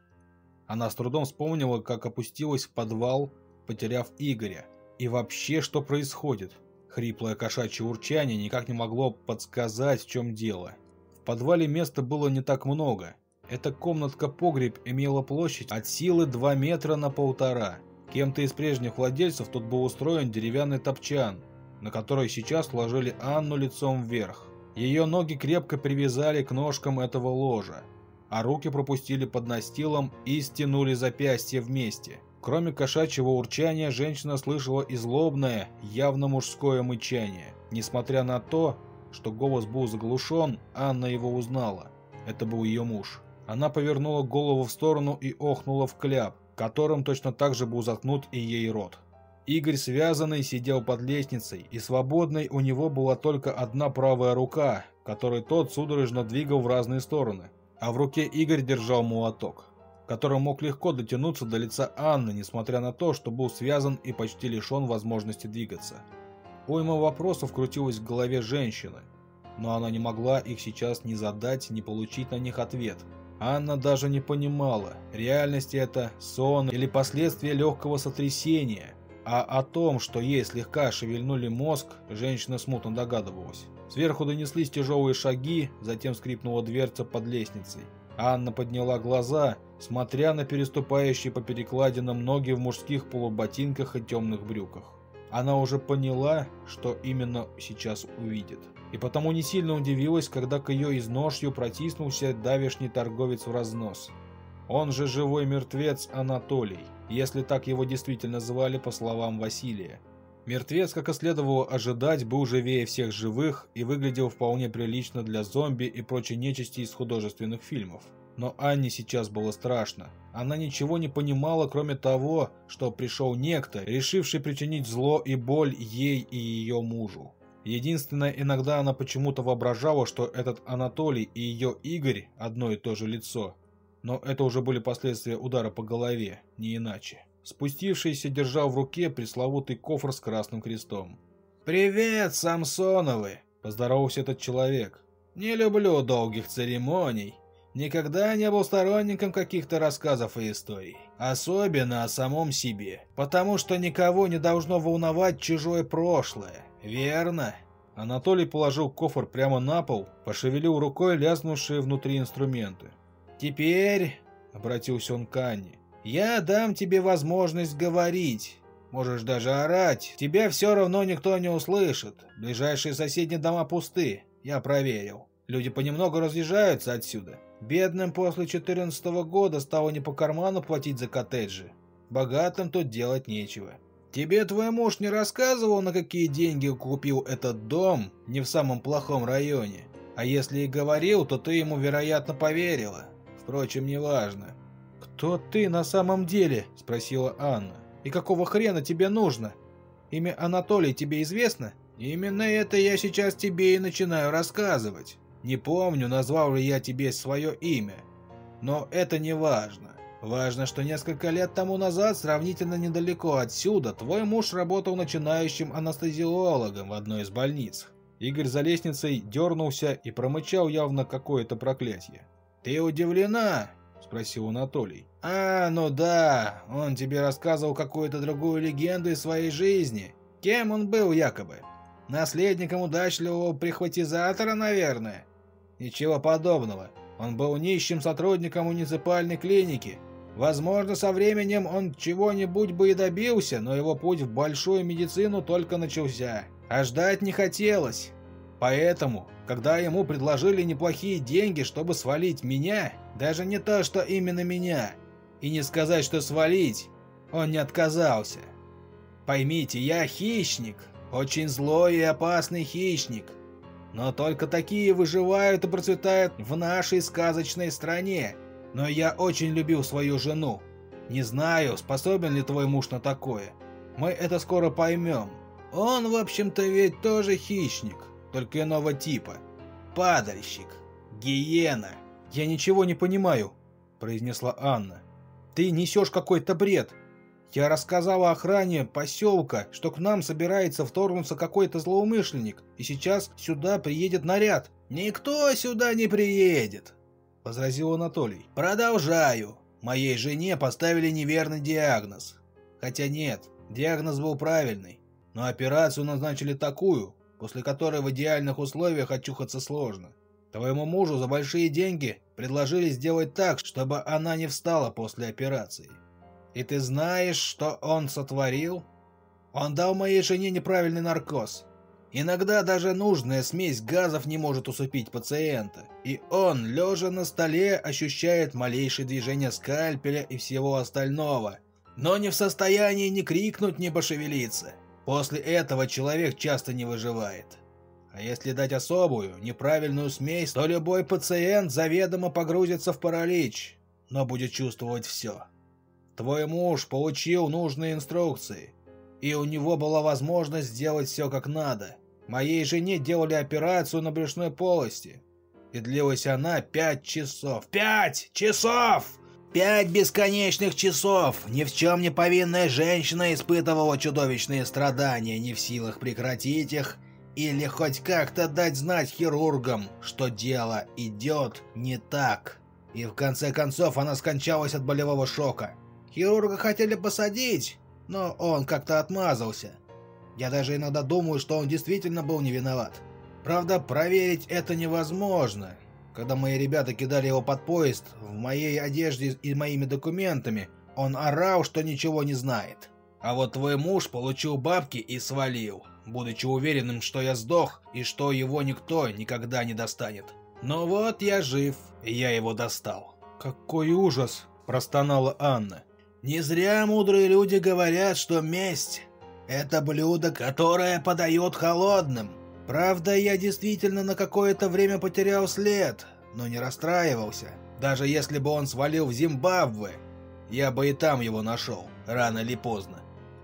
Она с трудом вспомнила, как опустилась в подвал, потеряв Игоря. И вообще, что происходит? Хриплое кошачье урчание никак не могло подсказать, в чем дело. В подвале места было не так много. Эта комнатка-погреб имела площадь от силы 2 метра на полтора. Кем-то из прежних владельцев тут был устроен деревянный топчан, на который сейчас ложили Анну лицом вверх. Ее ноги крепко привязали к ножкам этого ложа, а руки пропустили под настилом и стянули запястья вместе. Кроме кошачьего урчания, женщина слышала и злобное, явно мужское мычание. Несмотря на то, что голос был заглушен, Анна его узнала. Это был ее муж. Она повернула голову в сторону и охнула в кляп которым точно так же был заткнут и ей рот. Игорь связанный сидел под лестницей, и свободной у него была только одна правая рука, которой тот судорожно двигал в разные стороны. А в руке Игорь держал молоток, которым мог легко дотянуться до лица Анны, несмотря на то, что был связан и почти лишен возможности двигаться. Уйма вопросов крутилась в голове женщины, но она не могла их сейчас ни задать, ни получить на них ответ – Анна даже не понимала, реальность это сон или последствия легкого сотрясения, а о том, что ей слегка шевельнули мозг, женщина смутно догадывалась. Сверху донеслись тяжелые шаги, затем скрипнула дверца под лестницей. Анна подняла глаза, смотря на переступающие по перекладинам ноги в мужских полуботинках и темных брюках. Она уже поняла, что именно сейчас увидит и потому не сильно удивилась, когда к ее изножью протиснулся давешний торговец в разнос. Он же живой мертвец Анатолий, если так его действительно звали по словам Василия. Мертвец, как и следовало ожидать, был живее всех живых и выглядел вполне прилично для зомби и прочей нечисти из художественных фильмов. Но Анне сейчас было страшно. Она ничего не понимала, кроме того, что пришел некто, решивший причинить зло и боль ей и ее мужу. Единственное, иногда она почему-то воображала, что этот Анатолий и ее Игорь одно и то же лицо. Но это уже были последствия удара по голове, не иначе. Спустившийся держал в руке пресловутый кофр с красным крестом. «Привет, Самсоновы!» – поздоровался этот человек. «Не люблю долгих церемоний. Никогда не был сторонником каких-то рассказов и историй. Особенно о самом себе. Потому что никого не должно волновать чужое прошлое. Верно? Анатолий положил кофр прямо на пол, пошевелил рукой лязнувшие внутри инструменты. «Теперь», — обратился он к Анне, — «я дам тебе возможность говорить. Можешь даже орать. Тебя все равно никто не услышит. Ближайшие соседние дома пусты. Я проверил. Люди понемногу разъезжаются отсюда. Бедным после 14 -го года стало не по карману платить за коттеджи. Богатым тут делать нечего. Тебе твой муж не рассказывал, на какие деньги купил этот дом не в самом плохом районе? А если и говорил, то ты ему, вероятно, поверила. Впрочем, неважно. «Кто ты на самом деле?» – спросила Анна. «И какого хрена тебе нужно? Имя Анатолий тебе известно?» «Именно это я сейчас тебе и начинаю рассказывать. Не помню, назвал ли я тебе свое имя. Но это не важно. Важно, что несколько лет тому назад, сравнительно недалеко отсюда, твой муж работал начинающим анестезиологом в одной из больниц. Игорь за лестницей дернулся и промычал явно какое-то проклятие. «Ты удивлена?» – спросил Анатолий. «А, ну да, он тебе рассказывал какую-то другую легенду из своей жизни. Кем он был якобы? Наследником удачливого прихватизатора, наверное?» «Ничего подобного. Он был нищим сотрудником муниципальной клиники. Возможно, со временем он чего-нибудь бы и добился, но его путь в большую медицину только начался. А ждать не хотелось. Поэтому, когда ему предложили неплохие деньги, чтобы свалить меня, даже не то, что именно меня, и не сказать, что свалить, он не отказался. Поймите, я хищник, очень злой и опасный хищник. Но только такие выживают и процветают в нашей сказочной стране. Но я очень любил свою жену. Не знаю, способен ли твой муж на такое. Мы это скоро поймем. Он, в общем-то, ведь тоже хищник только иного типа. Падальщик. Гиена. Я ничего не понимаю, произнесла Анна. Ты несешь какой-то бред. Я рассказала охране поселка, что к нам собирается вторгнуться какой-то злоумышленник, и сейчас сюда приедет наряд. Никто сюда не приедет, возразил Анатолий. Продолжаю. Моей жене поставили неверный диагноз. Хотя нет, диагноз был правильный, но операцию назначили такую, после которой в идеальных условиях очухаться сложно. Твоему мужу за большие деньги предложили сделать так, чтобы она не встала после операции. И ты знаешь, что он сотворил? Он дал моей жене неправильный наркоз. Иногда даже нужная смесь газов не может усыпить пациента. И он, лежа на столе, ощущает малейшее движение скальпеля и всего остального. Но не в состоянии ни крикнуть, ни пошевелиться. После этого человек часто не выживает. А если дать особую, неправильную смесь, то любой пациент заведомо погрузится в паралич, но будет чувствовать все. Твой муж получил нужные инструкции, и у него была возможность сделать все как надо. Моей жене делали операцию на брюшной полости, и длилась она пять часов. Пять часов! Пять бесконечных часов ни в чем не повинная женщина испытывала чудовищные страдания, не в силах прекратить их, или хоть как-то дать знать хирургам, что дело идет не так. И в конце концов она скончалась от болевого шока. Хирурга хотели посадить, но он как-то отмазался. Я даже иногда думаю, что он действительно был не виноват. Правда, проверить это невозможно, когда мои ребята кидали его под поезд, в моей одежде и моими документами, он орал, что ничего не знает. А вот твой муж получил бабки и свалил, будучи уверенным, что я сдох и что его никто никогда не достанет. Но вот я жив, и я его достал. «Какой ужас!» – простонала Анна. «Не зря мудрые люди говорят, что месть – это блюдо, которое подает холодным. Правда, я действительно на какое-то время потерял след, но не расстраивался. Даже если бы он свалил в Зимбабве, я бы и там его нашел, рано или поздно.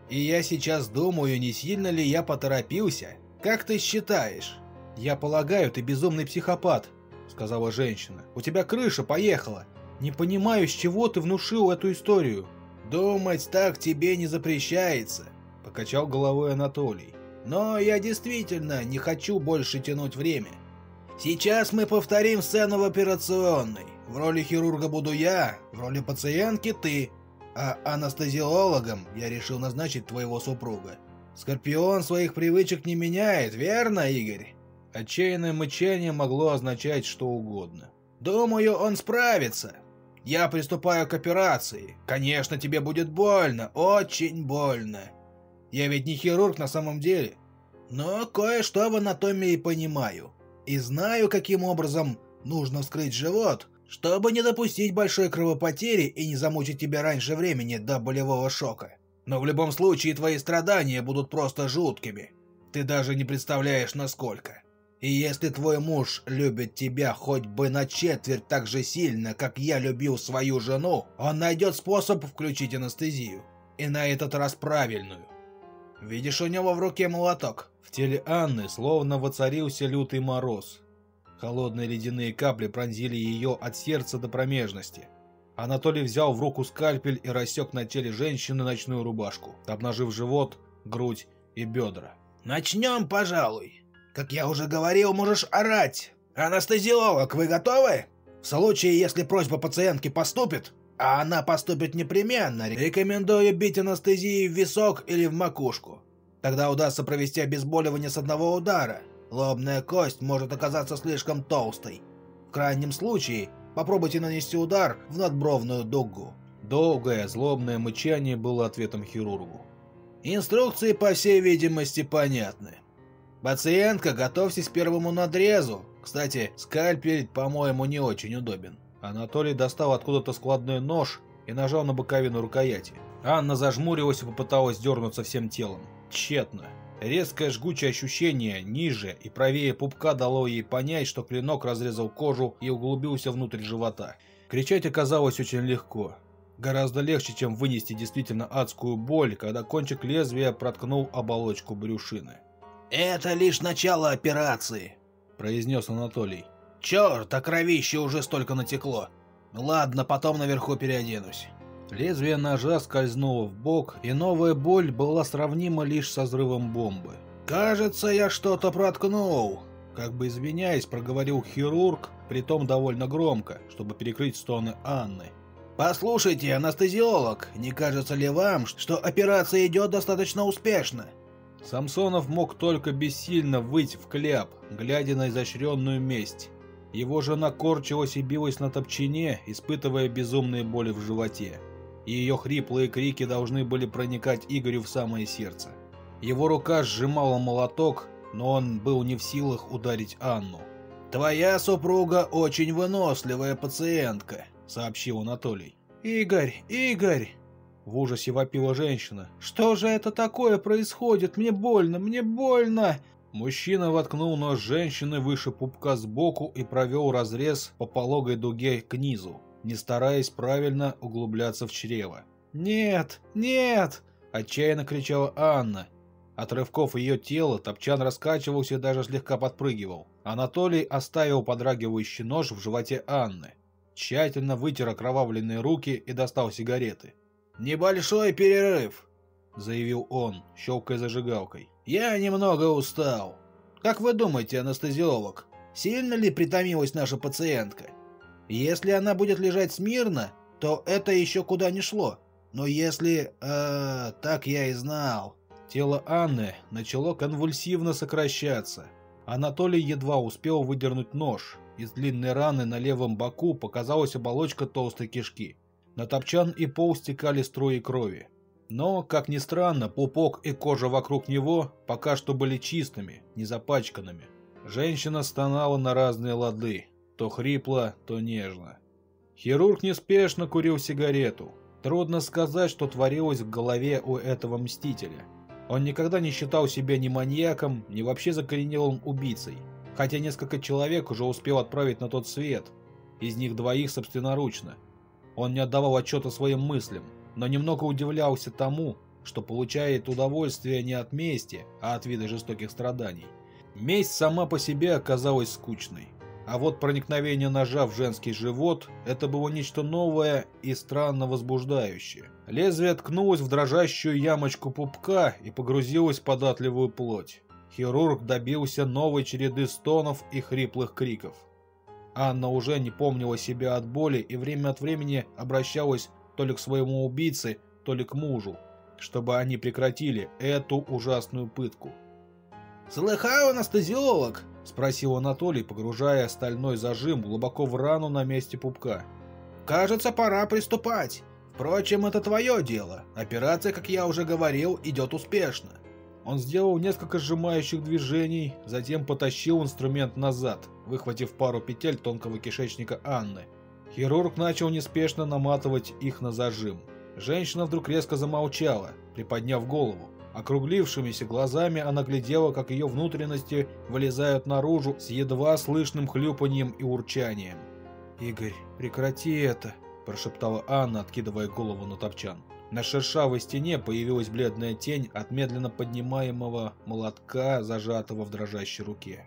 И я сейчас думаю, не сильно ли я поторопился. Как ты считаешь? Я полагаю, ты безумный психопат, сказала женщина. У тебя крыша поехала. Не понимаю, с чего ты внушил эту историю. Думать так тебе не запрещается, покачал головой Анатолий. Но я действительно не хочу больше тянуть время. Сейчас мы повторим сцену в операционной. В роли хирурга буду я, в роли пациентки ты, а анестезиологом я решил назначить твоего супруга. Скорпион своих привычек не меняет, верно, Игорь? Отчаянное мычание могло означать что угодно. Думаю, он справится. Я приступаю к операции. Конечно, тебе будет больно, очень больно. Я ведь не хирург на самом деле. Но кое-что в анатомии понимаю. И знаю, каким образом нужно вскрыть живот, чтобы не допустить большой кровопотери и не замучить тебя раньше времени до болевого шока. Но в любом случае твои страдания будут просто жуткими. Ты даже не представляешь, насколько. И если твой муж любит тебя хоть бы на четверть так же сильно, как я любил свою жену, он найдет способ включить анестезию. И на этот раз правильную. Видишь у него в руке молоток? В теле Анны словно воцарился лютый мороз. Холодные ледяные капли пронзили ее от сердца до промежности. Анатолий взял в руку скальпель и рассек на теле женщины ночную рубашку, обнажив живот, грудь и бедра. «Начнем, пожалуй. Как я уже говорил, можешь орать. Анестезиолог, вы готовы? В случае, если просьба пациентки поступит, а она поступит непременно, рекомендую бить анестезией в висок или в макушку. Тогда удастся провести обезболивание с одного удара. Лобная кость может оказаться слишком толстой. В крайнем случае, попробуйте нанести удар в надбровную дугу. Долгое, злобное мычание было ответом хирургу. Инструкции, по всей видимости, понятны. Пациентка, готовьтесь к первому надрезу. Кстати, скальпель, по-моему, не очень удобен. Анатолий достал откуда-то складной нож и нажал на боковину рукояти. Анна зажмурилась и попыталась дернуться всем телом. Тщетно. Резкое жгучее ощущение ниже и правее пупка дало ей понять, что клинок разрезал кожу и углубился внутрь живота. Кричать оказалось очень легко. Гораздо легче, чем вынести действительно адскую боль, когда кончик лезвия проткнул оболочку брюшины. «Это лишь начало операции», — произнес Анатолий. «Черт, а кровище уже столько натекло. Ладно, потом наверху переоденусь». Лезвие ножа скользнуло в бок, и новая боль была сравнима лишь со взрывом бомбы. «Кажется, я что-то проткнул», — как бы извиняясь, проговорил хирург, притом довольно громко, чтобы перекрыть стоны Анны. «Послушайте, анестезиолог, не кажется ли вам, что операция идет достаточно успешно?» Самсонов мог только бессильно выть в кляп, глядя на изощренную месть. Его жена корчилась и билась на топчине, испытывая безумные боли в животе и ее хриплые крики должны были проникать Игорю в самое сердце. Его рука сжимала молоток, но он был не в силах ударить Анну. «Твоя супруга очень выносливая пациентка», — сообщил Анатолий. «Игорь, Игорь!» В ужасе вопила женщина. «Что же это такое происходит? Мне больно, мне больно!» Мужчина воткнул нож женщины выше пупка сбоку и провел разрез по пологой дуге к низу не стараясь правильно углубляться в чрево. «Нет! Нет!» – отчаянно кричала Анна. От рывков ее тела топчан раскачивался и даже слегка подпрыгивал. Анатолий оставил подрагивающий нож в животе Анны. Тщательно вытер окровавленные руки и достал сигареты. «Небольшой перерыв», — заявил он, щелкая зажигалкой. «Я немного устал. Как вы думаете, анестезиолог, сильно ли притомилась наша пациентка?» Если она будет лежать смирно, то это еще куда не шло. Но если... Э, так я и знал. Тело Анны начало конвульсивно сокращаться. Анатолий едва успел выдернуть нож. Из длинной раны на левом боку показалась оболочка толстой кишки. На топчан и пол стекали струи крови. Но, как ни странно, пупок и кожа вокруг него пока что были чистыми, не запачканными. Женщина стонала на разные лады, то хрипло, то нежно. Хирург неспешно курил сигарету. Трудно сказать, что творилось в голове у этого мстителя. Он никогда не считал себя ни маньяком, ни вообще закоренелым убийцей, хотя несколько человек уже успел отправить на тот свет, из них двоих собственноручно. Он не отдавал отчета своим мыслям, но немного удивлялся тому, что получает удовольствие не от мести, а от вида жестоких страданий. Месть сама по себе оказалась скучной. А вот проникновение ножа в женский живот – это было нечто новое и странно возбуждающее. Лезвие ткнулось в дрожащую ямочку пупка и погрузилось в податливую плоть. Хирург добился новой череды стонов и хриплых криков. Анна уже не помнила себя от боли и время от времени обращалась то ли к своему убийце, то ли к мужу, чтобы они прекратили эту ужасную пытку. «Слыхал, анестезиолог?» – спросил Анатолий, погружая стальной зажим глубоко в рану на месте пупка. «Кажется, пора приступать. Впрочем, это твое дело. Операция, как я уже говорил, идет успешно». Он сделал несколько сжимающих движений, затем потащил инструмент назад, выхватив пару петель тонкого кишечника Анны. Хирург начал неспешно наматывать их на зажим. Женщина вдруг резко замолчала, приподняв голову. Округлившимися глазами она глядела, как ее внутренности вылезают наружу с едва слышным хлюпанием и урчанием. «Игорь, прекрати это!» – прошептала Анна, откидывая голову на топчан. На шершавой стене появилась бледная тень от медленно поднимаемого молотка, зажатого в дрожащей руке.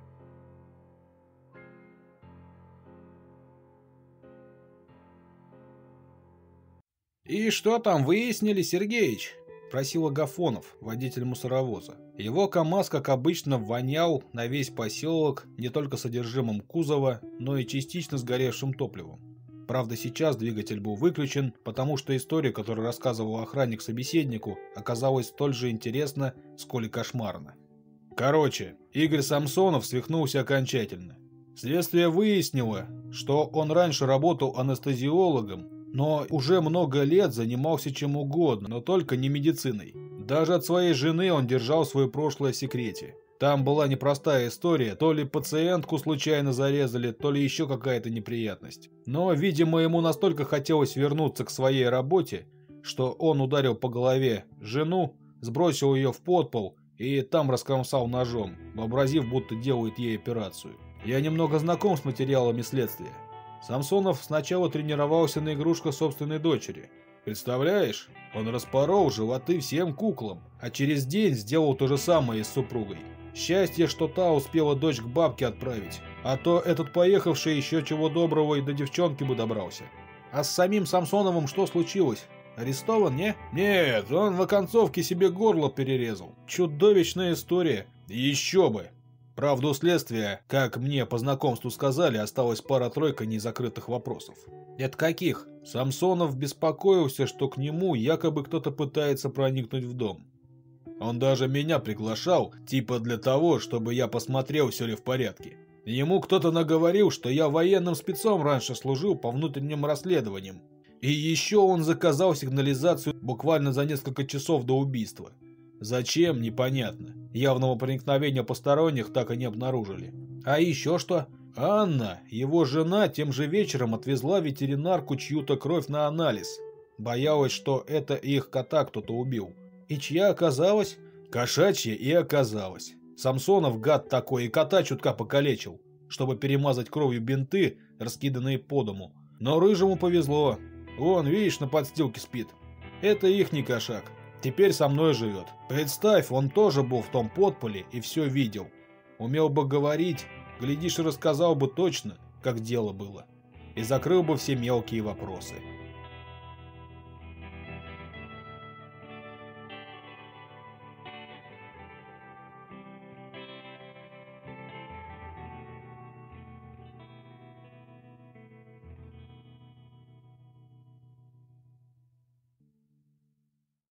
«И что там выяснили, Сергеич?» – просил Агафонов, водитель мусоровоза. Его КамАЗ, как обычно, вонял на весь поселок не только содержимым кузова, но и частично сгоревшим топливом. Правда, сейчас двигатель был выключен, потому что история, которую рассказывал охранник собеседнику, оказалась столь же интересна, сколь и кошмарна. Короче, Игорь Самсонов свихнулся окончательно. Следствие выяснило, что он раньше работал анестезиологом, но уже много лет занимался чем угодно, но только не медициной. Даже от своей жены он держал свое прошлое в секрете. Там была непростая история, то ли пациентку случайно зарезали, то ли еще какая-то неприятность. Но, видимо, ему настолько хотелось вернуться к своей работе, что он ударил по голове жену, сбросил ее в подпол и там раскромсал ножом, вообразив, будто делает ей операцию. Я немного знаком с материалами следствия. Самсонов сначала тренировался на игрушках собственной дочери. Представляешь, он распорол животы всем куклам, а через день сделал то же самое и с супругой. Счастье, что та успела дочь к бабке отправить, а то этот поехавший еще чего доброго и до девчонки бы добрался. А с самим Самсоновым что случилось? Арестован, не? Нет, он в оконцовке себе горло перерезал. Чудовищная история. Еще бы. Правда, у следствия, как мне по знакомству сказали, осталась пара-тройка незакрытых вопросов. Это каких? Самсонов беспокоился, что к нему якобы кто-то пытается проникнуть в дом. Он даже меня приглашал, типа для того, чтобы я посмотрел, все ли в порядке. Ему кто-то наговорил, что я военным спецом раньше служил по внутренним расследованиям. И еще он заказал сигнализацию буквально за несколько часов до убийства. Зачем, непонятно. Явного проникновения посторонних так и не обнаружили. А еще что? Анна, его жена, тем же вечером отвезла ветеринарку чью-то кровь на анализ. Боялась, что это их кота кто-то убил. И чья оказалась? Кошачья и оказалась. Самсонов, гад такой, и кота чутка покалечил, чтобы перемазать кровью бинты, раскиданные по дому. Но рыжему повезло. Он, видишь, на подстилке спит. Это их не кошак. Теперь со мной живет. Представь, он тоже был в том подполе и все видел. Умел бы говорить, глядишь, рассказал бы точно, как дело было. И закрыл бы все мелкие вопросы.